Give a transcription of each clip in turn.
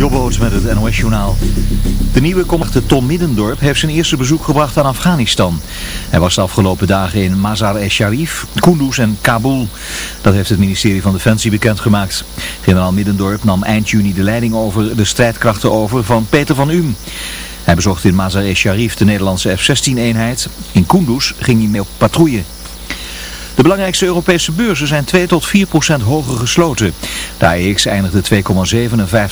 Jobboot met het NOS Journaal. De nieuwe commandant Tom Middendorp heeft zijn eerste bezoek gebracht aan Afghanistan. Hij was de afgelopen dagen in Mazar-e-Sharif, Kunduz en Kabul. Dat heeft het ministerie van Defensie bekendgemaakt. Generaal Middendorp nam eind juni de leiding over de strijdkrachten over van Peter van Um. Hij bezocht in Mazar-e-Sharif de Nederlandse F-16-eenheid. In Kunduz ging hij mee op patrouille. De belangrijkste Europese beurzen zijn 2 tot 4 procent hoger gesloten. De AEX eindigde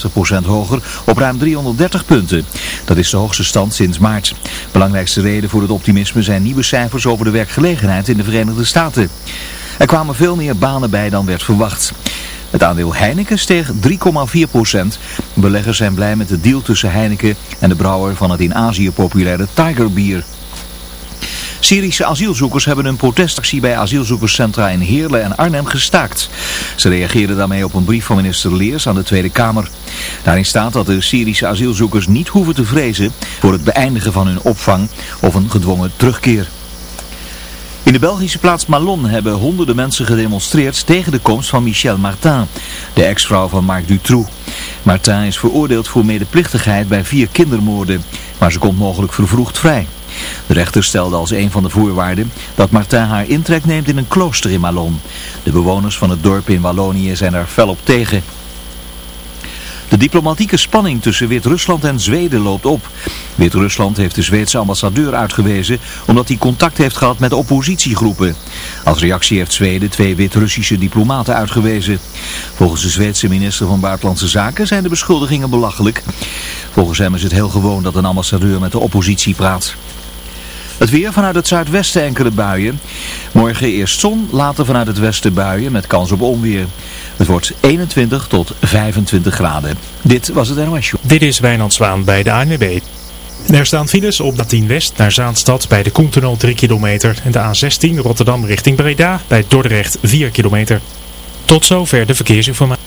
2,57 procent hoger op ruim 330 punten. Dat is de hoogste stand sinds maart. Belangrijkste reden voor het optimisme zijn nieuwe cijfers over de werkgelegenheid in de Verenigde Staten. Er kwamen veel meer banen bij dan werd verwacht. Het aandeel Heineken steeg 3,4 procent. Beleggers zijn blij met de deal tussen Heineken en de brouwer van het in Azië populaire Tiger Bier. Syrische asielzoekers hebben een protestactie bij asielzoekerscentra in Heerlen en Arnhem gestaakt. Ze reageerden daarmee op een brief van minister Leers aan de Tweede Kamer. Daarin staat dat de Syrische asielzoekers niet hoeven te vrezen voor het beëindigen van hun opvang of een gedwongen terugkeer. In de Belgische plaats Malon hebben honderden mensen gedemonstreerd tegen de komst van Michel Martin, de ex-vrouw van Marc Dutroux. Martin is veroordeeld voor medeplichtigheid bij vier kindermoorden, maar ze komt mogelijk vervroegd vrij. De rechter stelde als een van de voorwaarden dat Martin haar intrek neemt in een klooster in Malon. De bewoners van het dorp in Wallonië zijn er fel op tegen. De diplomatieke spanning tussen Wit-Rusland en Zweden loopt op. Wit-Rusland heeft de Zweedse ambassadeur uitgewezen omdat hij contact heeft gehad met oppositiegroepen. Als reactie heeft Zweden twee Wit-Russische diplomaten uitgewezen. Volgens de Zweedse minister van Buitenlandse Zaken zijn de beschuldigingen belachelijk. Volgens hem is het heel gewoon dat een ambassadeur met de oppositie praat. Het weer vanuit het zuidwesten enkele buien. Morgen eerst zon, later vanuit het westen buien met kans op onweer. Het wordt 21 tot 25 graden. Dit was het NOS Show. Dit is Wijnand Zwaan bij de ANWB. Er staan files op de 10 West naar Zaanstad bij de Koentunnel 3 kilometer. En de A16 Rotterdam richting Breda bij Dordrecht 4 kilometer. Tot zover de verkeersinformatie.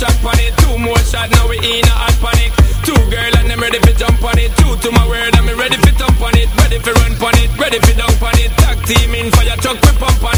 Track on it. Two more shots, now we in a hot panic. Two girl and I'm ready for jump on it. Two to my word, I'm ready for thump on it. Ready for run on it, ready for dunk on it. Tag team in fire truck, we pump on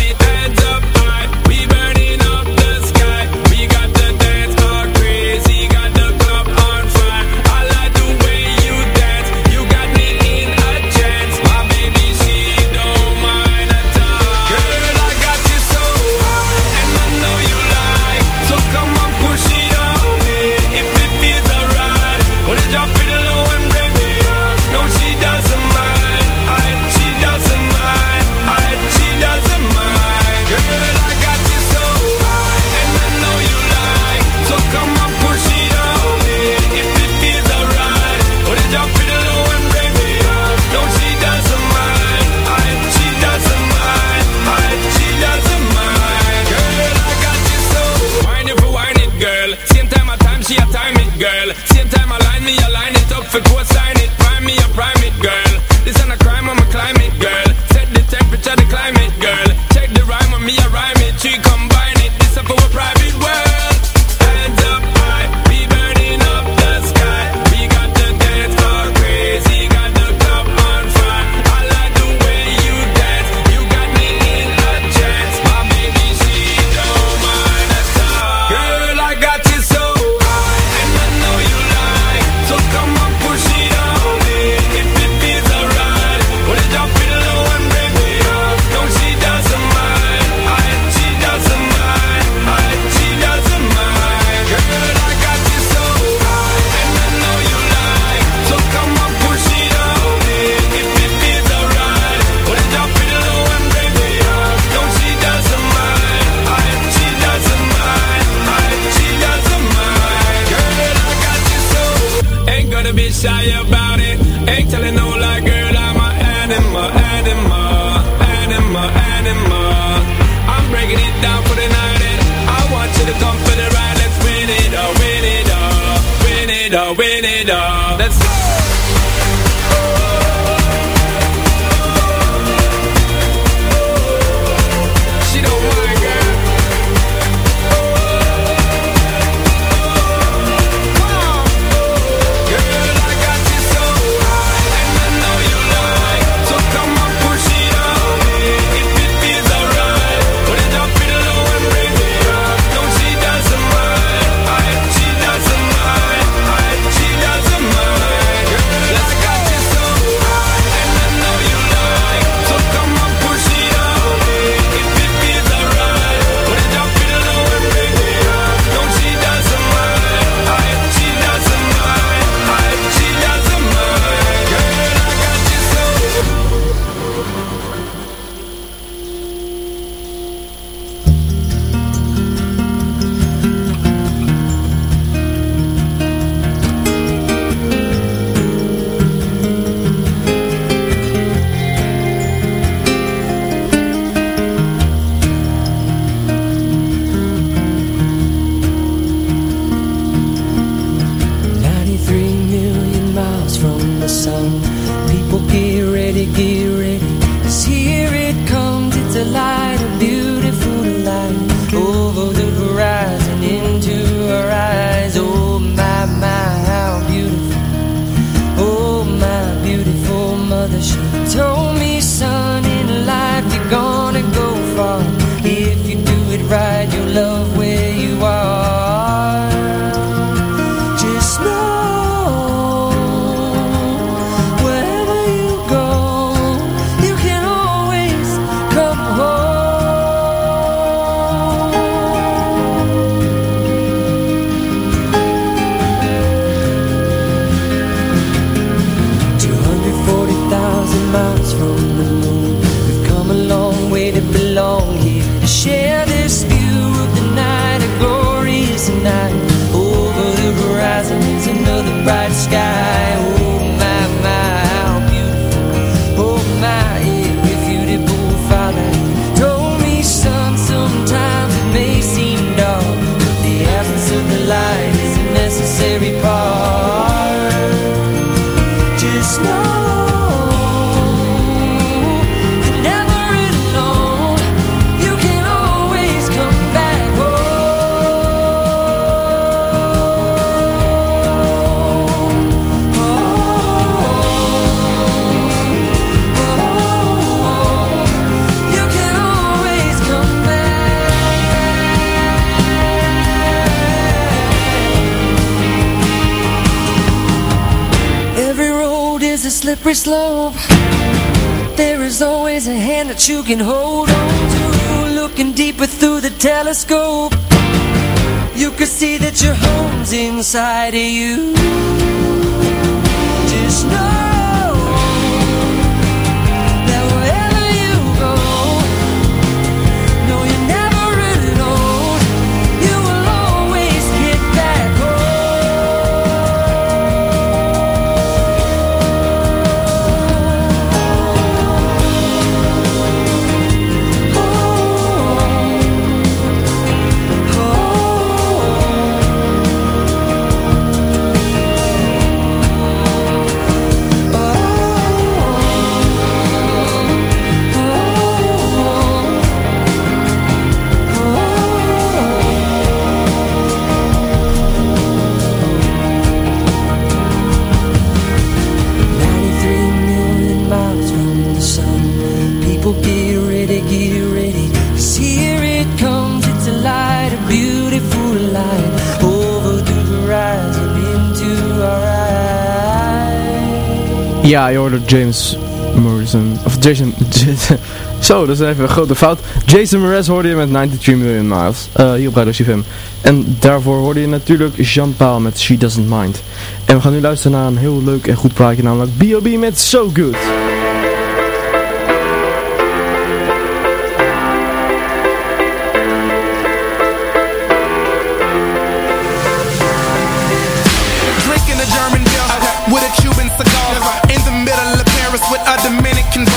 the sun. is love There is always a hand that you can hold on to. Looking deeper through the telescope You can see that your home's inside of you. Just know Ja, je hoorde James Morrison. Of Jason. Zo, dat is even een grote fout. Jason Mraz hoorde je met 93 Million Miles. eh, hier op Radio CFM. En daarvoor hoorde je natuurlijk Jean-Paul met She Doesn't Mind. En we gaan nu luisteren naar een heel leuk en goed plaatje, namelijk B.O.B. met So Good. Dominican.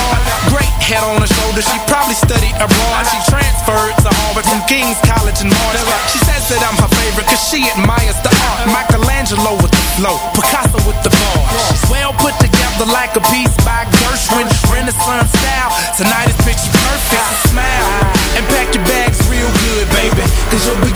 Great head on her shoulder, she probably studied abroad. She transferred to Harvard from King's College in March. She says that I'm her favorite cause she admires the art. Uh-huh. Michelangelo with the flow, Picasso with the bars. She's well put together like a piece by Gershwin. Renaissance style, tonight is picture perfect. Smile and pack your bags real good, baby. Cause you'll be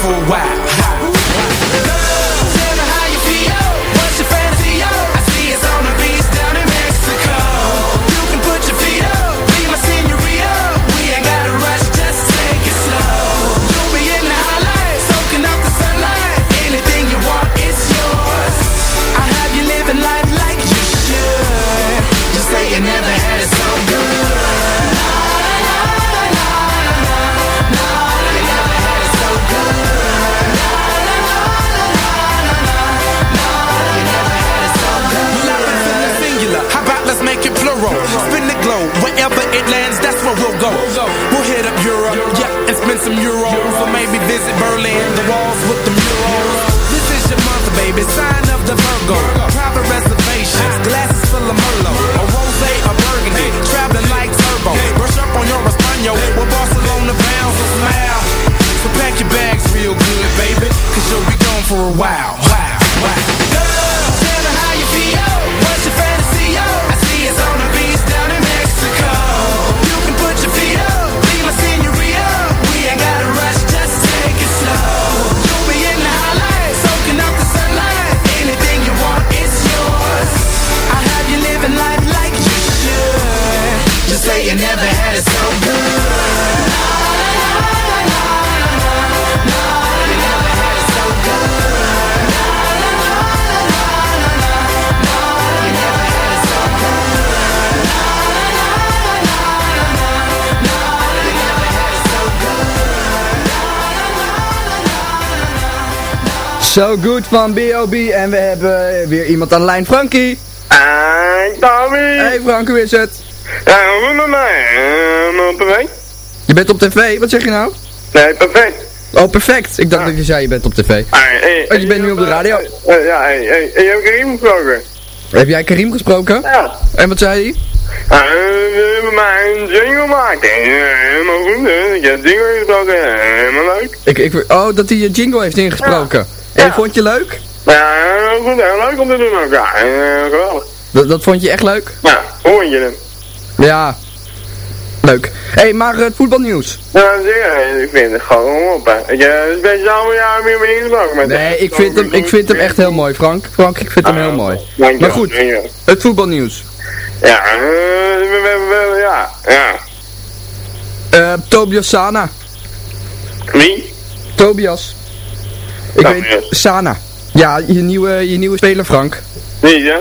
for a while. Wow. So good van B.O.B. En we hebben weer iemand aan de lijn. Frankie! Hey, Tommy! Hey Frank, hoe is het? Ja, hoe met mij? Uh, perfect? Je bent op tv, wat zeg je nou? Nee, perfect. Oh, perfect. Ik dacht dat je zei je bent op tv. Hey, hey, Oh, je bent nu op de radio. Eh, ja, hey, hey, hey, je hebt Karim gesproken. Heb jij Karim gesproken? Ja. En wat zei hij? Uh, we mij een jingle gemaakt. Eh, Helemaal goed, hè? Ik heb jingle gesproken. Helemaal leuk. Ik, ik, oh, dat hij je jingle heeft ingesproken. En Ja. vond je leuk? Ja, heel goed, heel leuk om te doen ook. Ja, eh, geweldig. Dat, dat vond je echt leuk? Ja, hoor je hem? Ja. Leuk. Hé, hey, maar het voetbalnieuws. Ja, zeker. Ik vind het gewoon op, hè. Ik heb een speciaal jaar meer mee met Nee, ik vind hem, ik vind hem echt heel mooi, Frank. Frank, ik vind hem heel mooi. Maar goed, het voetbalnieuws. Ja, eh, ja, ja. Eh, Tobias Sana. Wie? Tobias. Ik Tobias. weet, Sana. Ja, je nieuwe, je nieuwe speler, Frank. Wie, hè?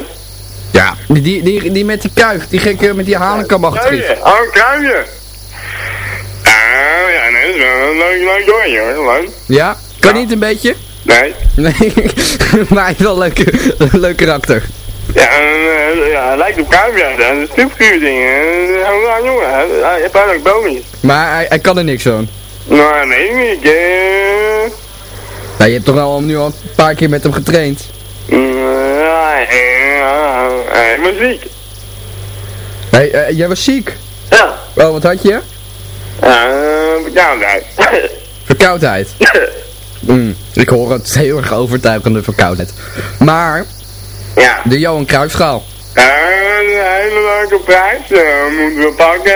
Ja. Die, die, die, met die kuif, die gekke met die hanenkam. Kruijje. Oh, kruijje. Ah, ja, nee, dat is wel een leuk, leuk hoor. Ja? Kan niet een beetje? Nee. Nee, maar hij heeft wel een leuk karakter. Ja, eh, ja, hij lijkt op Kuipje. Dat is een stupfiguur ding. hè. Een raar jongen. Hij heeft eigenlijk bomies. Maar hij, hij kan er niks van. Nou, nee, eh. Nou, je hebt toch wel nu al een paar keer met hem getraind. Ja, ja, hij was ziek. Hey, eh, jij was ziek. Ja. Oh, wat had je? Eh, verkoudheid. Verkoudheid. Mm, ik hoor het heel erg overtuigende verkoudheid. Maar, Ja. de Johan Cruijffschaal. Ja, een hele leuke prijs eh, moeten we pakken.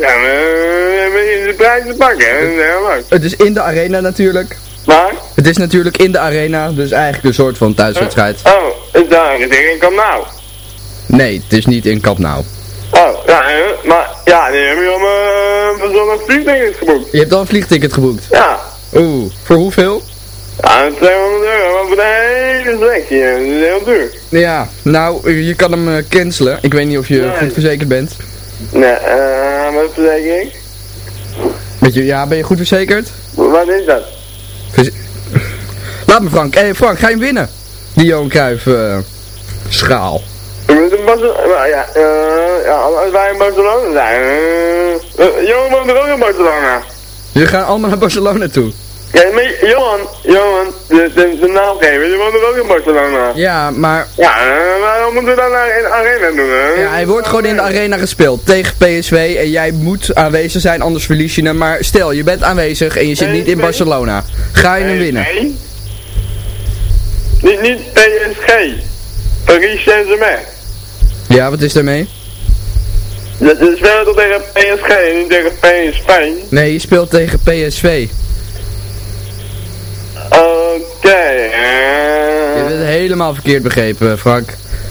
Ja, we hebben de prijs te pakken. Dat is heel leuk. Het is in de arena natuurlijk. Maar? Het is natuurlijk in de arena, dus eigenlijk een soort van thuiswedstrijd. Oh, is daar een ding in Kamp Nou? Nee, het is niet in Kap Nou. Oh, ja, maar ja, hebben jullie allemaal van zo'n vliegtickets geboekt. Je hebt al een vliegticket geboekt. Ja. Oeh, voor hoeveel? Ja, 200 euro, maar voor de hele selectie. Dat is heel duur. Ja, nou, je kan hem eh, cancelen. Ik weet niet of je Nee. goed verzekerd bent. Nee, eh, wat verzeker ik? Weet je, ja, ben je goed verzekerd? Wat is dat? Laat me Frank. Hey, Frank, ga je hem winnen? Die Johan Cruijff eh, schaal. We moeten Barcelona, ja, eh, ja, als wij in Barcelona zijn, eh, uh, Johan woont er ook in Barcelona. Jullie gaan allemaal naar Barcelona toe. Ja, maar Johan, Johan, de, de, de naamgever, die woont er ook in Barcelona. Ja, maar Ja, eh, waarom moeten we dan naar een arena doen, hè? ja, hij wordt gewoon in de arena gespeeld tegen PSV en jij moet aanwezig zijn, anders verlies je hem. Maar stel, je bent aanwezig en je zit niet in Barcelona. Ga je hem winnen? Nee. Niet, niet PSG. Paris Saint-Germain. Ja, wat is daarmee? Dat is wel toch tegen PSG en niet tegen PSV. Nee, je speelt tegen PSV. Oké, Je eh... bent helemaal verkeerd begrepen, Frank.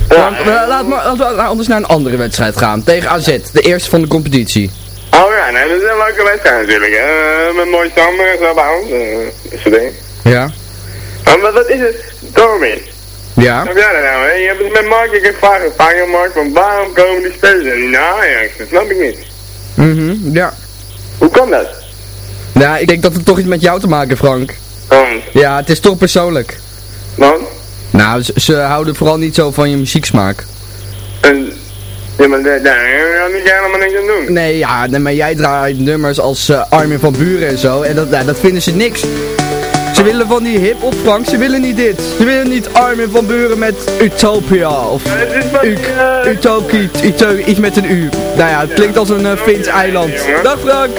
Frank, eh, laat maar laten we anders naar een andere wedstrijd gaan. Tegen AZ, de eerste van de competitie. Oh ja, nee, dat is een leuke wedstrijd natuurlijk, hè. Met mooi samen en zo bij ons. eh, dat soort dingen. Ja? Maar wat, is het? Dormin. Ja? Snap jij dat nou, hè? Je hebt het met Mark, ik heb vaak gevraagd, Mark, waarom komen die spelers niet naar Ajax? Dat snap ik niet. Mhm, ja. Hoe kan dat? Nou, ik denk dat het toch iets met jou te maken, Frank. Ja, het is toch persoonlijk. want, Nou, ze, ze houden vooral niet zo van je muzieksmaak. en, ja, maar daar, daar kan ik helemaal niks aan doen. Nee, ja, nee, maar jij draait nummers als eh, Armin van Buren en zo. En dat, nou, dat vinden ze niks. Ze willen van die hip-hop, Frank. Ze willen niet dit. Ze willen niet Armin van Buren met Utopia. Of Uk, eh, Utoki, Uto, iets met een U. Nou ja, het klinkt als een uh, Fins eiland. Dag Frank.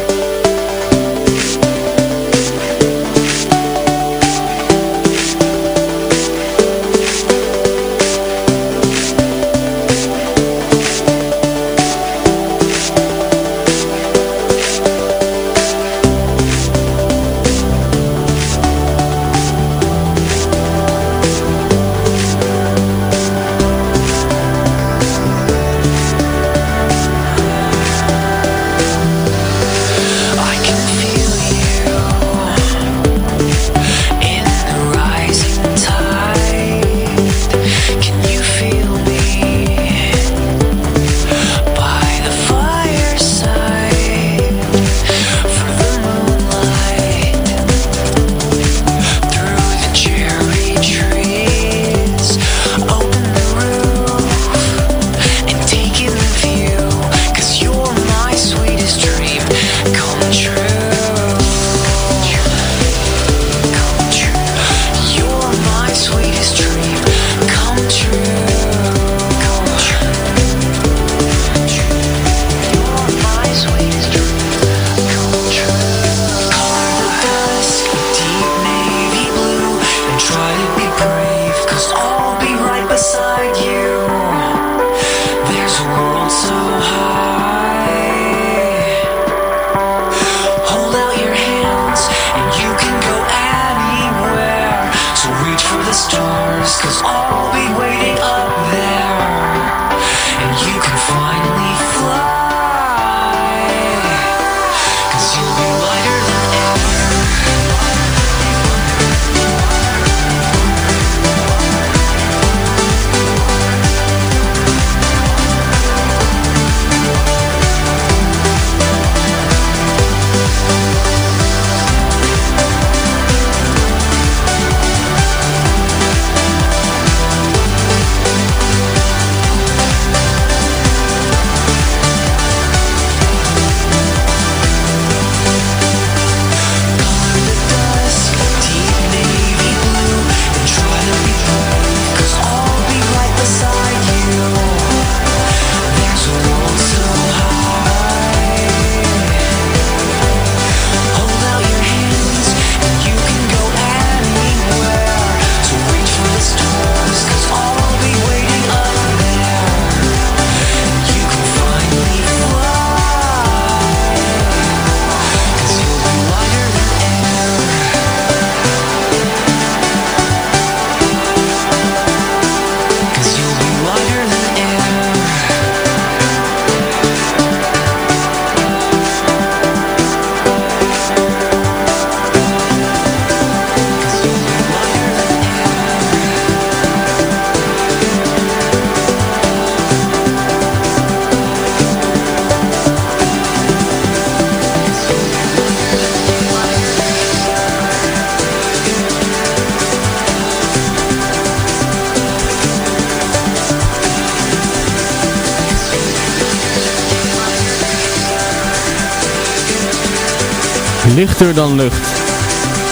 Lichter dan lucht.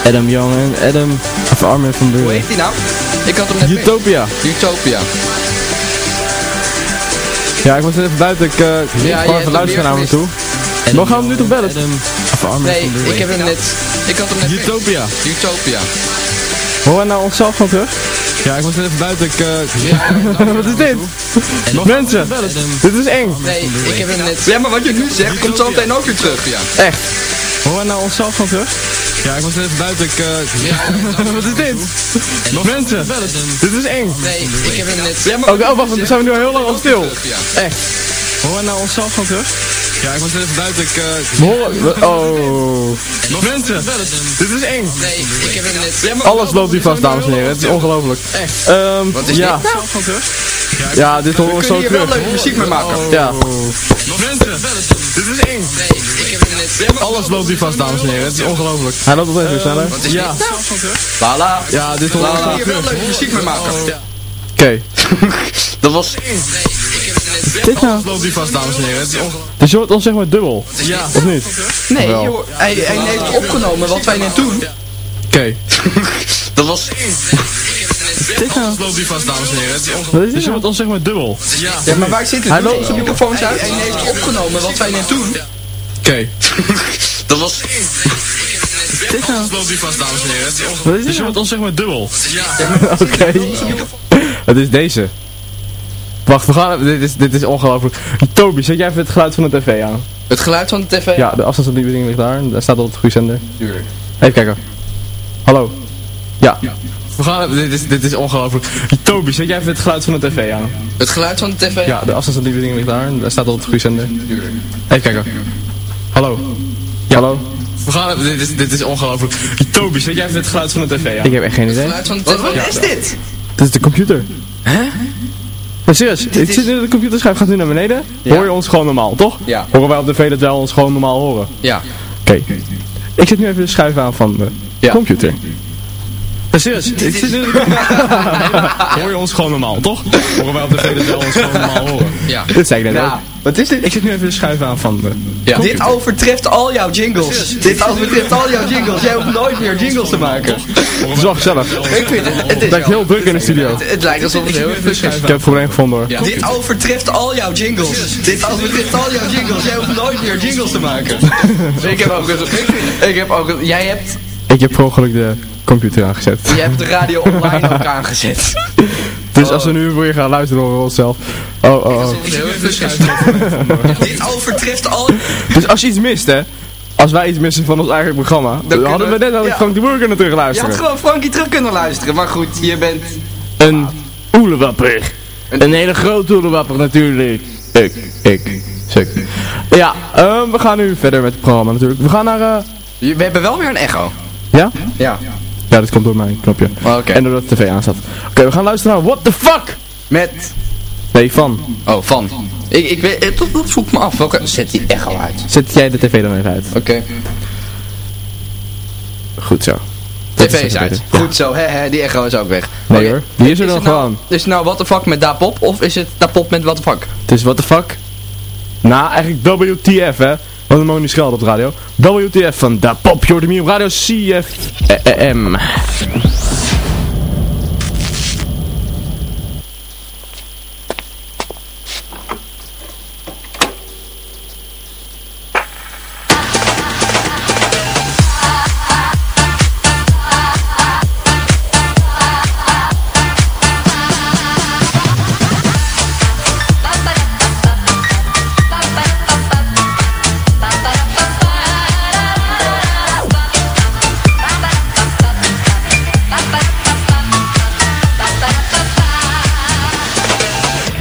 Adam Young en Adam, of Armin van Hoe Buren. heet die nou? Ik had hem net. Utopia. Utopia. Ja, ik was net even buiten. Ik uh, jij gewoon hem luisteren naar me toe. Maar we gaan hem nu toch bellen? Of Armin Nee, van Buren. ik heb hem net... Ik had hem net. Utopia. Utopia. Horen we nou onszelf van terug? Ja, ik was net even buiten. Ik, uh, Wat is dit? Mensen, dit is eng. Nee, ik heb hem net... Ja, maar wat je nu zegt, komt zo meteen ook weer terug. Echt. Horen we nou onszelf van terug? Ja, ik was net even buiten. Ik, uh, Wat is dit? Mensen, dit is eng. Nee, ik heb hem net... Ja, maar Oh, oh wacht, dan zijn we nu al heel lang al stil. Echt. Horen we nou onszelf van terug? Ja, ik was net even buiten. Ik, uh. Oh. Mensen, dit is eng. Nee, ik heb hem net... Ja, maar Alles loopt hier vast, dames en heren. Het is ongelooflijk. Echt. Ehm, Wat is ja. dit nou? Ja, dit horen we We zo kunnen hier wel terug. leuke muziek mee maken. Ja. Mensen, dit is eng. Alles loopt hier vast, dames en heren. Het is ongelooflijk. Hij loopt altijd weer sneller. Wat is Ja. dit nou? Lala. Ja, dit horen we We zo kunnen hier wel terug. leuke muziek mee maken. Oké. Dat was... Dit nou? loopt hier vast, dames en heren. Het is Dus je hoort ons zeg maar dubbel. Ja. Of niet? Nee, Wel. hij heeft opgenomen wat wij net doen. Oké. Dat was... Dit nou? loopt hier vast, dames en heren. Het is Wat is dit? Je ons zeg maar dubbel. Ja, maar waar zit het? Hij loopt- zijn microfoons uit. Hij heeft opgenomen wat wij net doen. Oké. Dat was... Dit nou? loopt hier vast, dames en heren. Het is Wat is dit? Je ons zeg maar dubbel. Oké. Het is deze. Wacht, we gaan... Dit is, dit is ongelooflijk. Toby, zet jij even het geluid van de tv aan? Het geluid van de tv? Ja, de afstandsbediening ligt daar. Daar staat op het goede zender. Tuurlijk. Even kijken. Hallo. Ja. We gaan... Dit is, dit is ongelooflijk. Toby, zet jij even het geluid van de tv aan? Het geluid van de tv? Ja, de afstandsbediening ligt daar. Daar staat op het goede zender. Even kijken. Hallo. Ja. Hallo. We gaan... Dit is, dit is ongelooflijk. Toby, zet jij even het geluid van de tv aan? Ik heb echt geen Het idee. geluid van de tv? Wat is dit? Dit is de computer. Hè? Maar serieus, ik zit nu in de computerschijf, gaat nu naar beneden. Ja. Hoor je ons gewoon normaal, toch? Ja. Horen wij op tv dat wij ons gewoon normaal horen? Ja. Oké. Ik zet nu even de schuif aan van de Ja. computer. Maar serieus, ik zit nu in de Hoor je ons gewoon normaal, toch? Horen wij op dat wij ons gewoon normaal horen? Ja. Dit zei ik net Ja. ook. Wat is dit? Ik zet nu even de schuif aan van de Ja. Dit overtreft al jouw jingles. Dit overtreft al jouw jingles. Jij hoeft nooit meer jingles te maken. Het is wel gezellig. Ik vind het, het is lijkt heel druk in de studio. Het, het lijkt alsof het heel druk is. Ik heb het probleem gevonden hoor. Dit overtreft al jouw jingles. Dit overtreft al jouw jingles. Jij hoeft nooit meer jingles te maken. ik heb ook een, ik heb ook een, jij hebt, Ik heb per ongeluk de computer aangezet. jij hebt de radio online ook aangezet. Dus als we nu weer gaan luisteren horen we onszelf. Oh, oh, oh. Dit overtreft al... Dus als je iets mist hè, als wij iets missen van ons eigen programma, dan hadden we net aan ja. Frank de Boer kunnen terug Je had gewoon Frankie terug kunnen luisteren. Maar goed, je bent... Een oelewapper. Een hele grote oelewapper natuurlijk. Ik, ik, suk. Ja, ehm, we gaan nu verder met het programma natuurlijk. We gaan naar, eh, We hebben wel weer een echo. Ja? Ja. Ja, dat komt door mijn knopje. Oké. En doordat de tv aanstaat. Oké, we gaan luisteren naar What the Fuck! Met... Nee, van. Oh, van. Ik, ik weet... eh, Dat, dat vroeg me af. Welke... Zet die echo uit. Zet jij de tv dan even uit. Oké. Goed zo. TV is uit. Goed zo, hè, hè, die echo is ook weg. Nee hoor, die is er dan nou, gewoon. Is het nou what the fuck met Da Pop of is het Da Pop met what the fuck? Het is what the fuck? Nou, eigenlijk WTF hè. We mogen niet schelden op de radio. WTF van Da Pop, hier op radio CFM.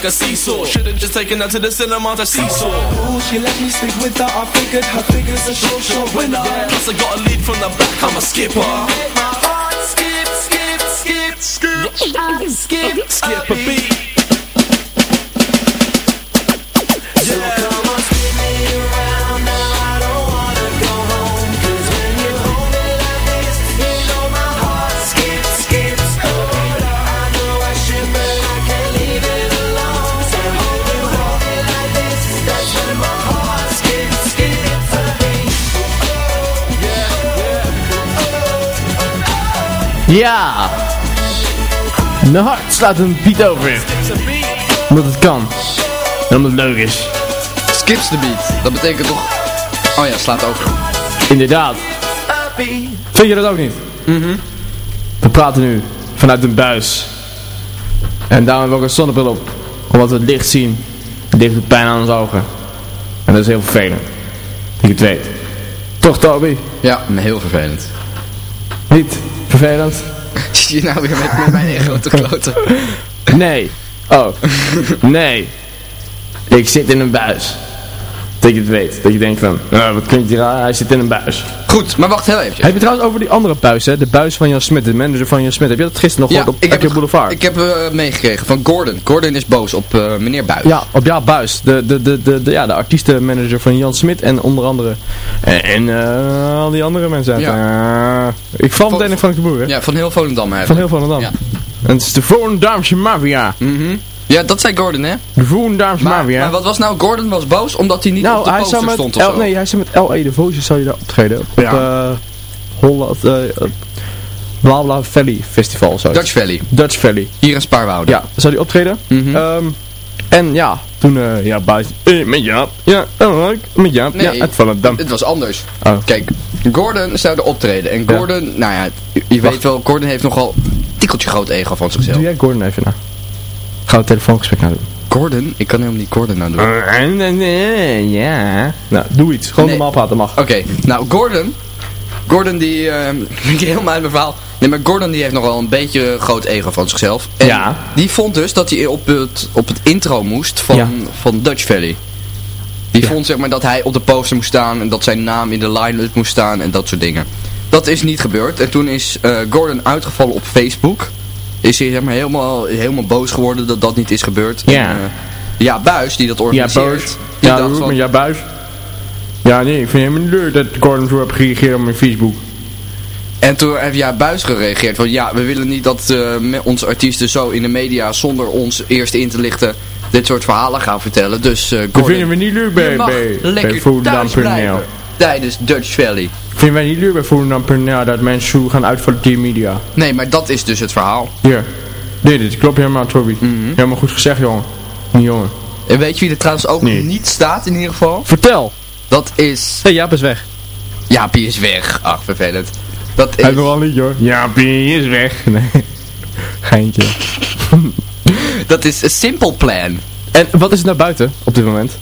like a seesaw. Should've just taken her to the cinema to seesaw. Ooh, she let me sleep with her. I figured her figure's a sure, sure winner. Plus I got a lead from the back. I'm a skipper. My heart skip, skip, skip, skip, skip, skip a beat. Ja. Mijn hart slaat een beat over. Omdat het kan. En omdat het leuk is. Skips de beat. Dat betekent toch... Oh ja, slaat over. Inderdaad. Vind je dat ook niet? Mm. We praten nu vanuit een buis. En daarom hebben we ook een zonnepil op. Omdat we het licht zien. Het licht het pijn aan onze ogen. En dat is heel vervelend. Ik het weet. Toch, Toby? Ja, heel vervelend. Niet? vervelend. Zit je nou weer met, met mijn grote kloten? Nee. Oh. Nee. Ik zit in een buis. Dat je het weet. Dat je denkt van, nou, wat klinkt hier raar? Hij zit in een buis. Goed, maar wacht heel even. Heb je trouwens over die andere buis, hè? De buis van Jan Smit, de manager van Jan Smit. Heb je dat gisteren nog Ja, gehoord op ik heb, Echo het- Boulevard? ik heb eh, meegekregen van Gordon. Gordon is boos op eh, meneer Buis. Ja, op ja, Buis. De, de, de, de, de, ja, de artiestenmanager van Jan Smit en onder andere. En, en eh, al die andere mensen uit. eh, ik val meteen Frank de Boer, hè? Ja, van heel Volendam Van eigenlijk. heel Volendam. Ja. En het is de Volendamse Mafia. Mhm. Ja, dat zei Gordon, hè? De Volendamse Maar, Mafia. maar wat was nou? Gordon was boos omdat hij niet nou, op de hij poster zou met stond of L, zo. nee, hij zou met L.E. de Voices zou je daar optreden. Op Ja. eh Holland, eh eh, Bla Valley Festival. Zo. Dutch Valley. Dutch Valley. Hier in Spaarwouden. Ja, zou die optreden. Mhm. Ehm, en ja, toen, eh ja, buis. Eh, met Jaap. Ja, oh, leuk. Met Jaap. Nee, ja, het Volendam. Het was anders. Oh. Kijk, Gordon zou er optreden. En Ja. Gordon, nou ja, je, weet wel, Gordon heeft nogal een tikkeltje groot ego van zichzelf. Doe jij Gordon even na. Gaan we telefoongesprek nou doen. Gordon? Ik kan helemaal niet Gordon nou doen. En, ja. Nou, doe iets. Gewoon Nee. normaal praten mag. Oké, nou Gordon, Gordon die, eh ik helemaal uit mijn verhaal. Nee, maar Gordon die heeft nogal een beetje groot ego van zichzelf. En Ja. die vond dus dat hij op het, op het intro moest van, Ja. van Dutch Valley. Die Ja. vond zeg maar dat hij op de poster moest staan en dat zijn naam in de line-up moest staan en dat soort dingen. Dat is niet gebeurd en toen is eh, Gordon uitgevallen op Facebook. Is hij zeg maar helemaal, helemaal boos geworden dat dat niet is gebeurd. Ja. En, eh, ja, Buis die dat Ja, organiseert. Ja, dacht van, maar ja, buis. Ja, nee, ik vind het helemaal leuk dat Gordon zo heeft gereageerd op mijn Facebook. En toen heeft ja, Buis gereageerd van ja, we willen niet dat eh, onze artiesten zo in de media zonder ons eerst in te lichten dit soort verhalen gaan vertellen. Dus Dat Gordon, vinden we niet leuk bij, bij, bij tijdens Dutch Valley. Vinden wij niet leuk bij Volendam.nl dat mensen zo gaan uitvallen tegen media. Nee, maar dat is dus het verhaal. Hier. Nee, dit klopt helemaal, Toby. Mhm. Helemaal goed gezegd, jongen. Nee, jongen. En weet je wie er trouwens ook Nee. niet staat in ieder geval? Vertel. Dat is... Hé, Jaap is weg. Jaapie is weg. Ach, vervelend. Dat is... Hij wel een liedje hoor. Jaap is weg. Nee. Geintje. Dat is een Simple Plan. En wat is het nou buiten op dit moment?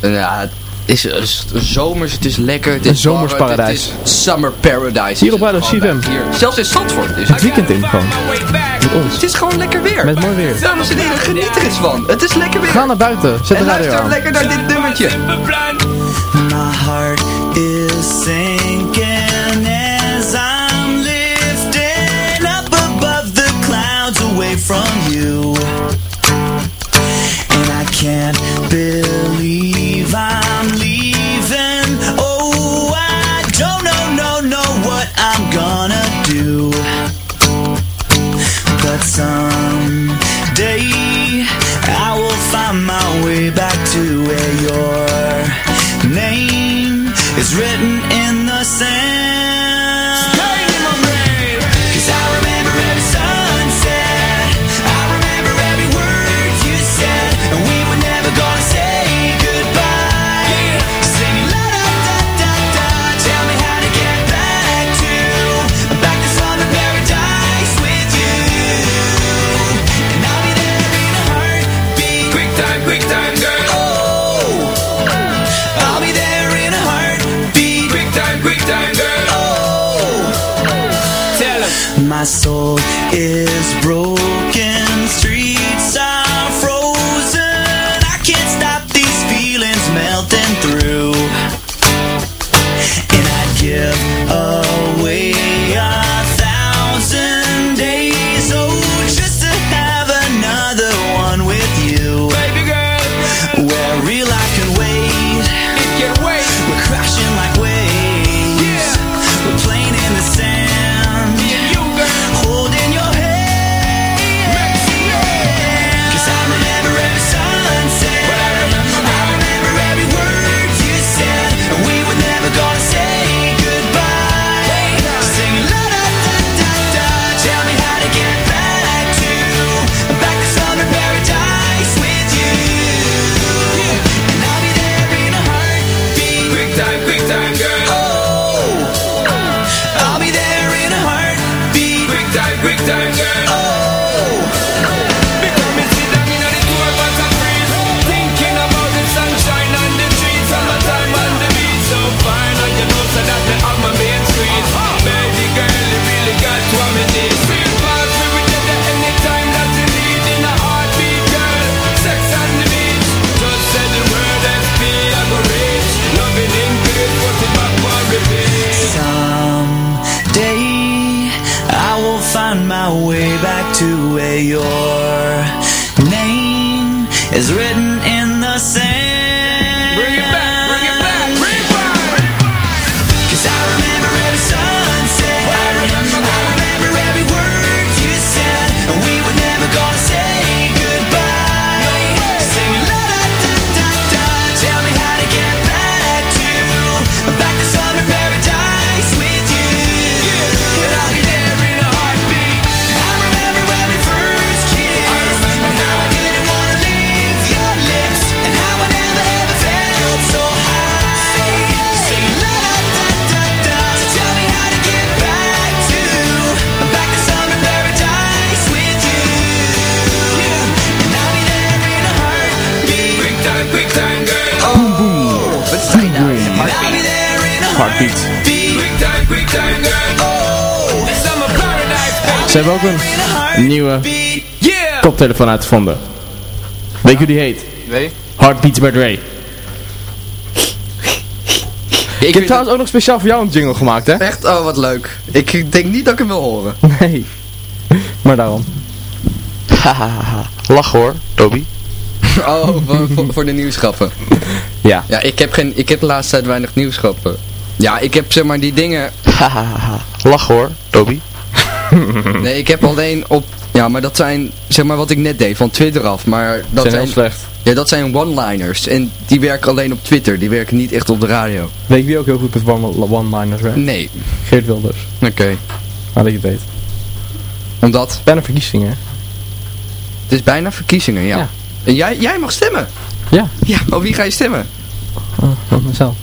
Ja, is, het is zomers, het is lekker, het is Een zomers warm, het- is summer paradise. Hier op het Radio CFM. Hier. Zelfs in Zandvoort is Het weekend in gewoon. Met ons. Het is gewoon lekker weer. Met mooi weer. Dames en heren, geniet er eens van. Het is lekker weer. Ga naar buiten. Zet de en radio luister aan. lekker naar dit nummertje. My heart is sinking as I'm lifting up above the clouds away from you. Ook een nieuwe Yeah. koptelefoon uitgevonden. Weet je hoe die heet? Nee? Heartbeats by Dre. Ik Ik heb trouwens ook nog speciaal voor jou een jingle gemaakt, hè? Echt? Oh, wat leuk. Ik denk niet dat ik hem wil horen. Nee. Maar daarom. Lach hoor, Toby. Oh, voor, voor, voor de nieuwschappen. Ja. Ja, ik heb, geen, ik heb de laatste tijd weinig nieuwschappen. Ja, ik heb zeg maar die dingen... Lach hoor, Toby. Nee, ik heb alleen op... Ja, maar dat zijn zeg maar wat ik net deed, van Twitter af. Maar dat Zijn zijn, heel slecht. Ja, dat zijn one-liners. En die werken alleen op Twitter. Die werken niet echt op de radio. Weet je wie ook heel goed met one- one-liners werkt? Nee. Geert Wilders. Oké. Maar dat je het weet. Omdat? Bijna verkiezingen. Het is bijna verkiezingen, ja. Ja. En jij, jij mag stemmen. Ja. Ja, op wie ga je stemmen? Oh, op mezelf.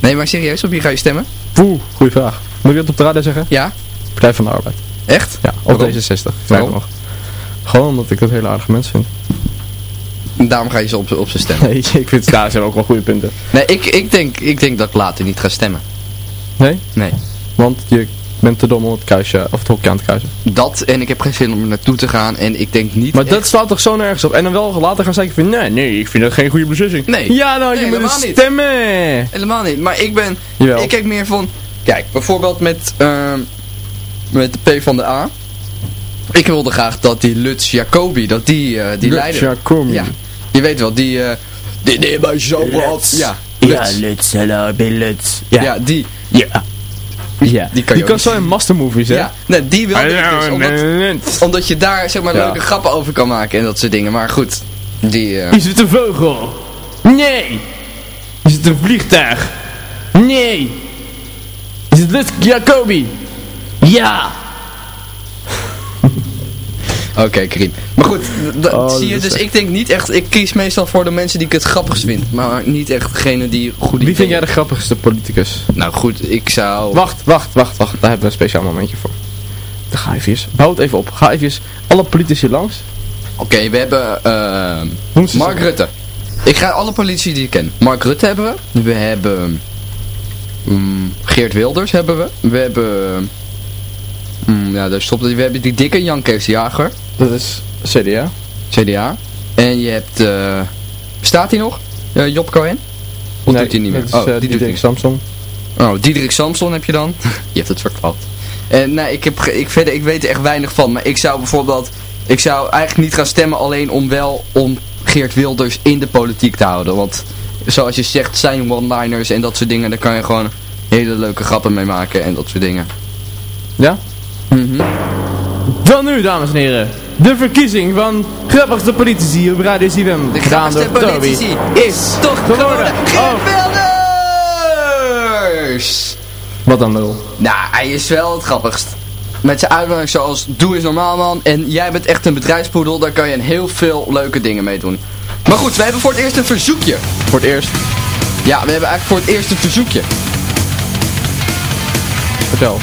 Nee, maar serieus, op wie ga je stemmen? Oeh, goede vraag. Moet ik dat op de radio zeggen? Ja. Partij van de Arbeid. Echt? Ja, Waarom? D66. Waarom? nog. Gewoon omdat ik dat hele aardige mensen vind. Daarom ga je ze op, op ze stemmen. Nee, ik vind daar zijn ook wel goede punten. Nee, ik, ik, denk, ik denk dat ik later niet ga stemmen. Nee? Nee. Want je bent te dom om het kruisje, of het hokje aan te kruisen. Dat en ik heb geen zin om er naartoe te gaan en ik denk niet Maar echt- dat slaat toch zo nergens op. En dan wel later gaan zeggen van, nee, nee, ik vind dat geen goede beslissing. Nee. Ja, nou, Nee, je moet niet. stemmen. Helemaal niet. Maar ik ben... Jawel. Ik kijk meer van... Kijk, bijvoorbeeld met... ehm, met de P van de A. Ik wilde graag dat die Lutz Jacobi, dat die, eh, die Lutz leider... Jacobi. Ja. Je weet wel, die... eh die neem mij zo wat. Ja. Lutz. Lutz, hello, ben Lutz. Ja. Ja. die. Ja. Ja. Die kan je ook kan zo in mastermovies, hè? Ja. Nee, die wilde ik dus. Omdat, Omdat... je daar, zeg maar, Ja. leuke grappen over kan maken en dat soort dingen. Maar goed, die... eh, Is het een vogel? Nee. Is het een vliegtuig? Nee. Is het Lutz Jacobi? Ja. Oké, Karim. Maar goed, Oh, zie je, dus echt- ik denk niet echt, ik kies meestal voor de mensen die ik het grappigst vind. Maar niet echt degene die goede Wie vind jij de grappigste politicus? Nou goed, ik zou... Wacht, wacht, wacht, wacht. Daar hebben we een speciaal momentje voor. Dan ga even eens. Bouw het even op. Ga even eens alle politici langs. Oké, we hebben ehm, ze Mark zeggen. Rutte. Ik ga alle politici die ik ken. Mark Rutte hebben we. We hebben mm, Geert Wilders hebben we. We hebben... mm, ja, daar stopt het. We hebben die dikke Jan Kees Jager. Dat is CDA. CDA. En je hebt... eh bestaat hij nog? Eh, Job Cohen? Of doet hij niet meer? Dat is oh, eh, die Diederik. Samson. Oh, Diederik Samson heb je dan. je hebt het verklapt. En nee, ik, heb, ik, verder, ik weet er echt weinig van. Maar ik zou bijvoorbeeld... Ik zou eigenlijk niet gaan stemmen alleen om wel om Geert Wilders in de politiek te houden. Want zoals je zegt, zijn one-liners en dat soort dingen. Daar kan je gewoon hele leuke grappen mee maken en dat soort dingen. Ja? Mhm. Dan nu, dames en heren. De verkiezing van grappigste politici op Radio CWM. De grappigste politici is toch Geworden. Geert Oh. Wat dan lul? Nou, hij is wel het grappigst. Met zijn uitdaging zoals doe eens normaal man. En jij bent echt een bedrijfspoedel. Daar kan je een heel veel leuke dingen mee doen. Maar goed, we hebben voor het eerst een verzoekje. Voor het eerst. Ja, we hebben eigenlijk voor het eerst een verzoekje. Vertel.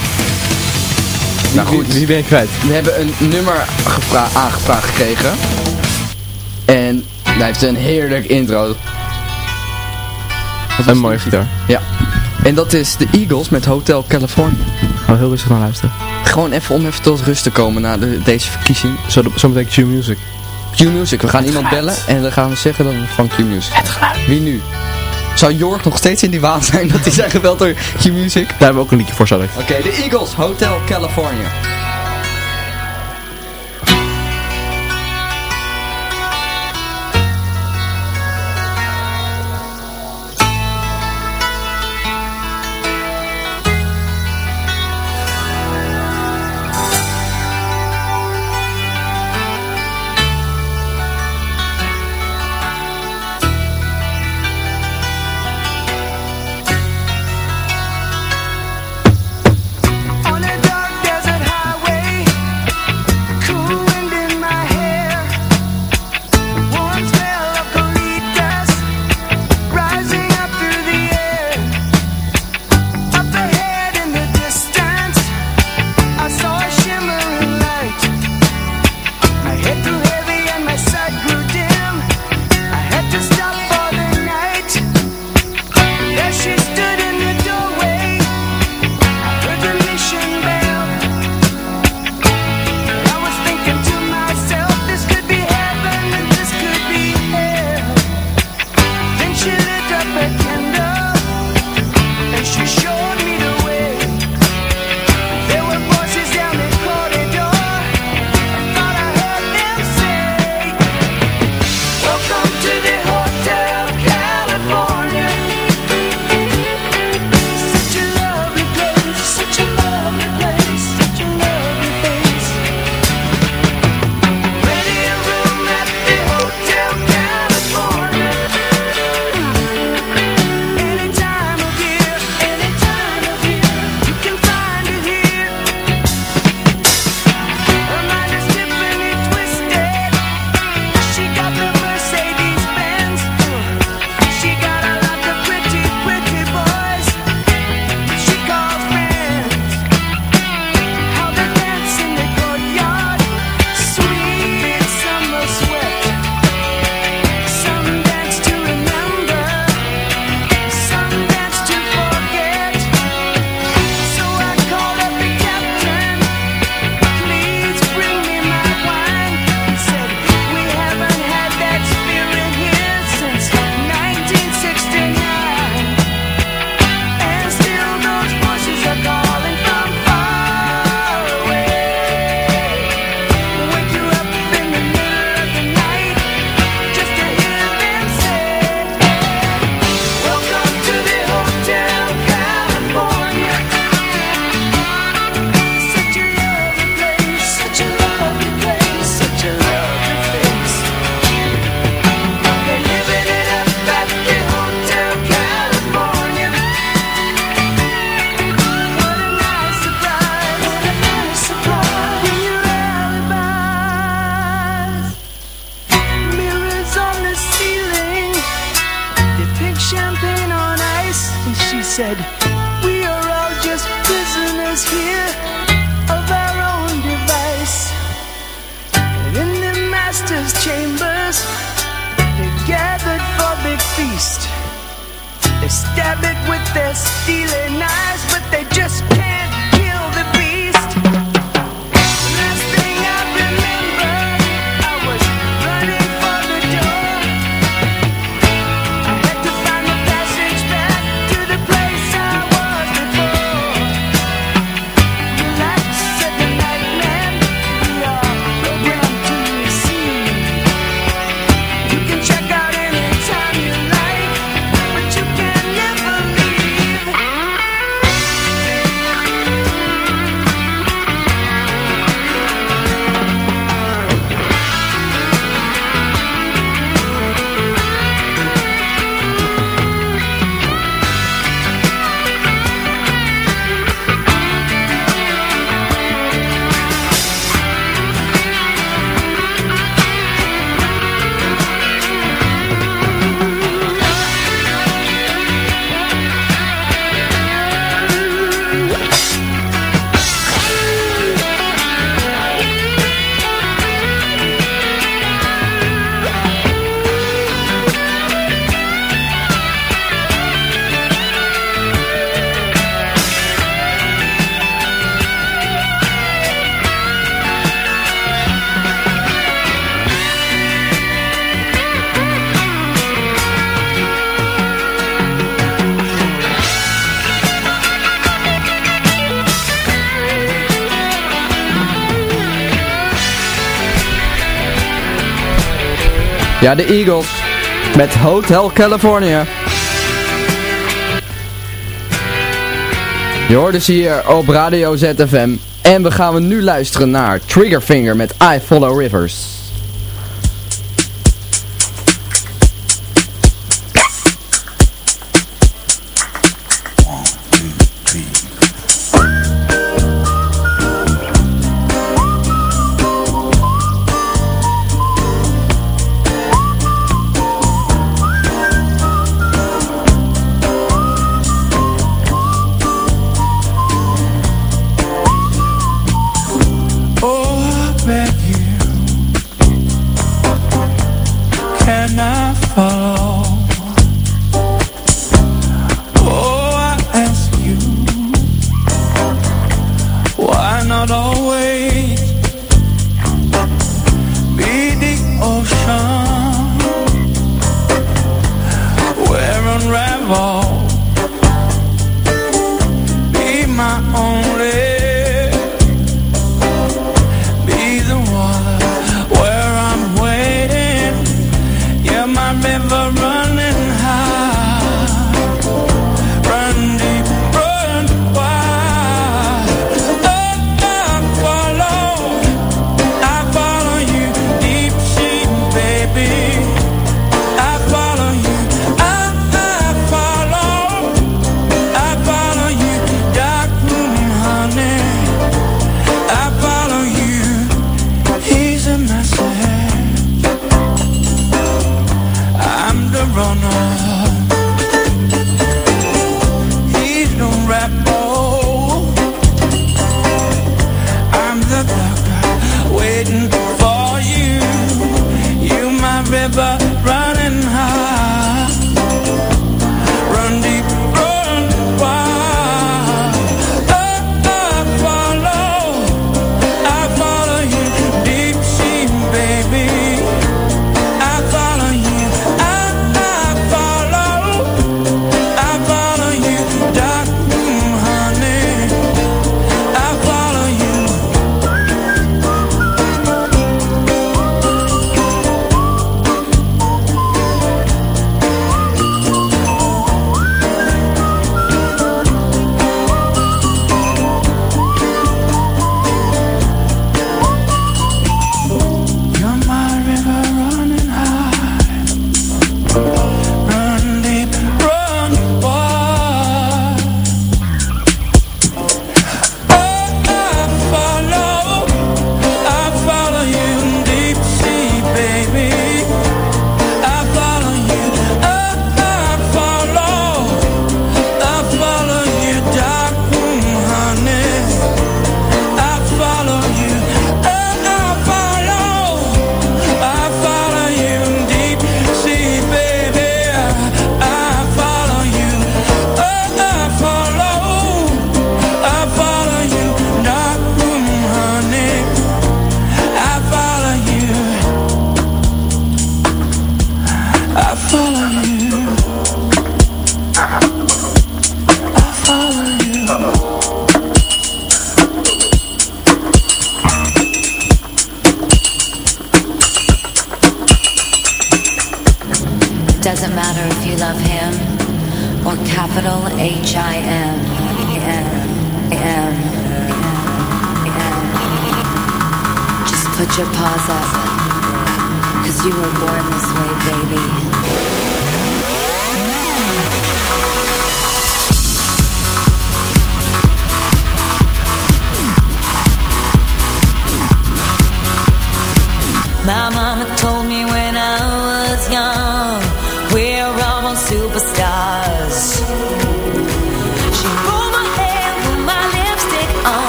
Nou goed. Wie, ben je kwijt? We hebben een nummer gevra- aangevraagd gekregen. En hij heeft een heerlijk intro. Een mooie gitaar. Ja. En dat is de Eagles met Hotel California. Ga heel rustig naar luisteren. Gewoon even om even tot rust te komen na de, deze verkiezing. Zo, zo meteen Q-Music. Q-Music. We gaan iemand bellen en dan gaan we zeggen dat we van Q-Music. Het geluid. Wie nu? Zou Jorg nog steeds in die waan zijn dat hij zijn gebeld door Q-Music? Daar hebben we ook een liedje voor, zo Oké, de Eagles, Hotel California. Ja, de Eagles. Met Hotel California. Je hoort dus hier op Radio ZFM. En we gaan we nu luisteren naar Triggerfinger met I Follow Rivers. enough.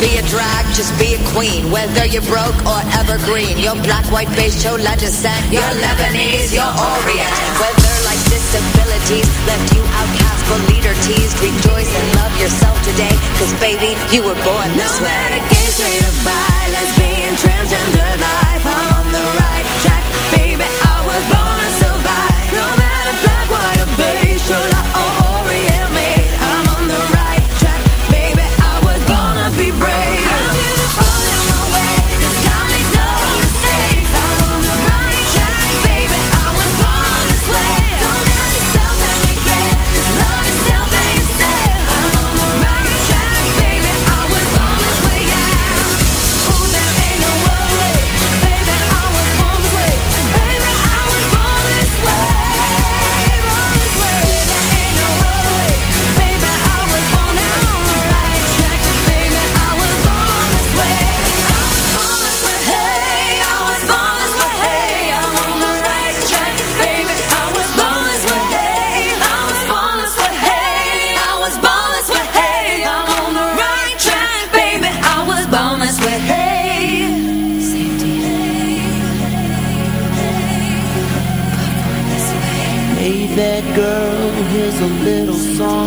be a drag, just be a queen. Whether you're broke or evergreen, your black, white, beige, chola descent, you're Lebanese, you're Orient. Whether like disabilities left you outcast for leader teased, rejoice and love yourself today, cause baby, you were born no this way. No matter gay, straight or bi, lesbian, transgender life, I'm on the right track, baby, I was born to survive. No matter black, white, or beige, chola, or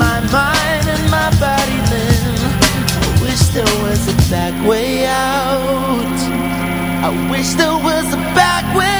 my mind and my body then I wish there was a back way out. I wish there was a back way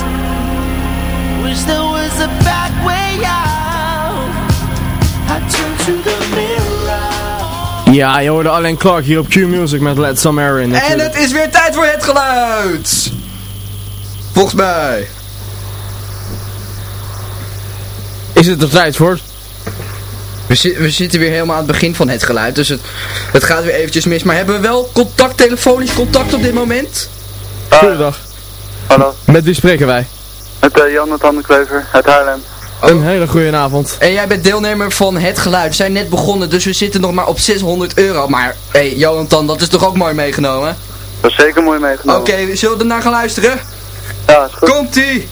Ja, je hoorde alleen Clark hier op Q-Music met Let Some Air in. En het is weer tijd voor het geluid. Volgens mij. Is het er tijd voor? We, zi- we zitten weer helemaal aan het begin van het geluid, dus het, het gaat weer eventjes mis. Maar hebben we wel contact, telefonisch contact op dit moment? Goedendag. Hallo. Met wie spreken wij? Met uh, Jan het Tandenklever uit Haarlem. Een hele goede avond. En jij bent deelnemer van het geluid. We zijn net begonnen, dus we zitten nog maar op 600 euro. Maar, hé, hey, Johan, dat is toch ook mooi meegenomen? Dat is zeker mooi meegenomen. Oké, zullen we ernaar gaan luisteren? Ja, is goed. Komt-ie!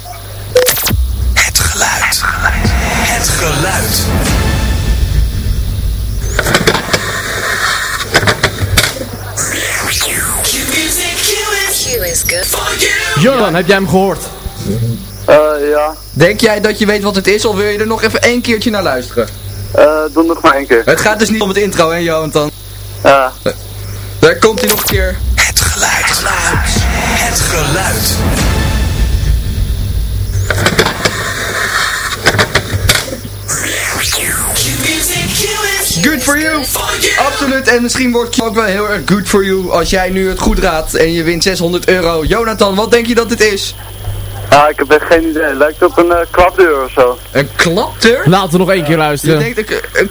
Het geluid. Het geluid. Q is good for you. Jordan, heb jij hem gehoord? Eh, ja. Denk jij dat je weet wat het is, of wil je er nog even één keertje naar luisteren? Eh, doe nog maar één keer. Het gaat dus niet om het intro, hè, Johan? Ja. Daar komt hij nog een keer. Het geluid. Het geluid. Good for you! Absoluut, en misschien wordt het ook wel heel erg good for you als jij nu het goed raadt en je wint 600 euro. Jonathan, wat denk je dat dit is? Ja, ik heb echt geen idee. Lijkt op een eh, klapdeur of zo. Een klapdeur? Laten we nog één keer Je luisteren. denkt, ik, ik-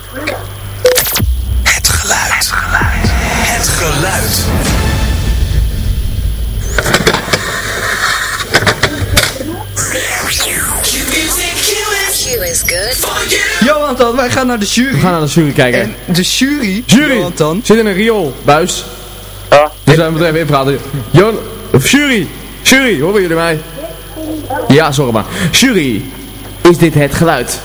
Het geluid. Het geluid. Q is good for you. Jonathan, wij gaan naar de jury. We gaan naar de jury kijken. En de jury, Jury! Zit in een rioolbuis. Ja. Dus wij moeten even inpraten. Jon, of jury! Jury, horen jullie mij? Ja, sorry maar. Jury, is dit het geluid?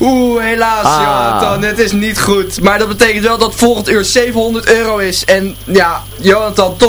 Oeh, helaas, Ah. Jonathan, het is niet goed. Maar dat betekent wel dat volgend uur 700 euro is. En ja, Jonathan, toch.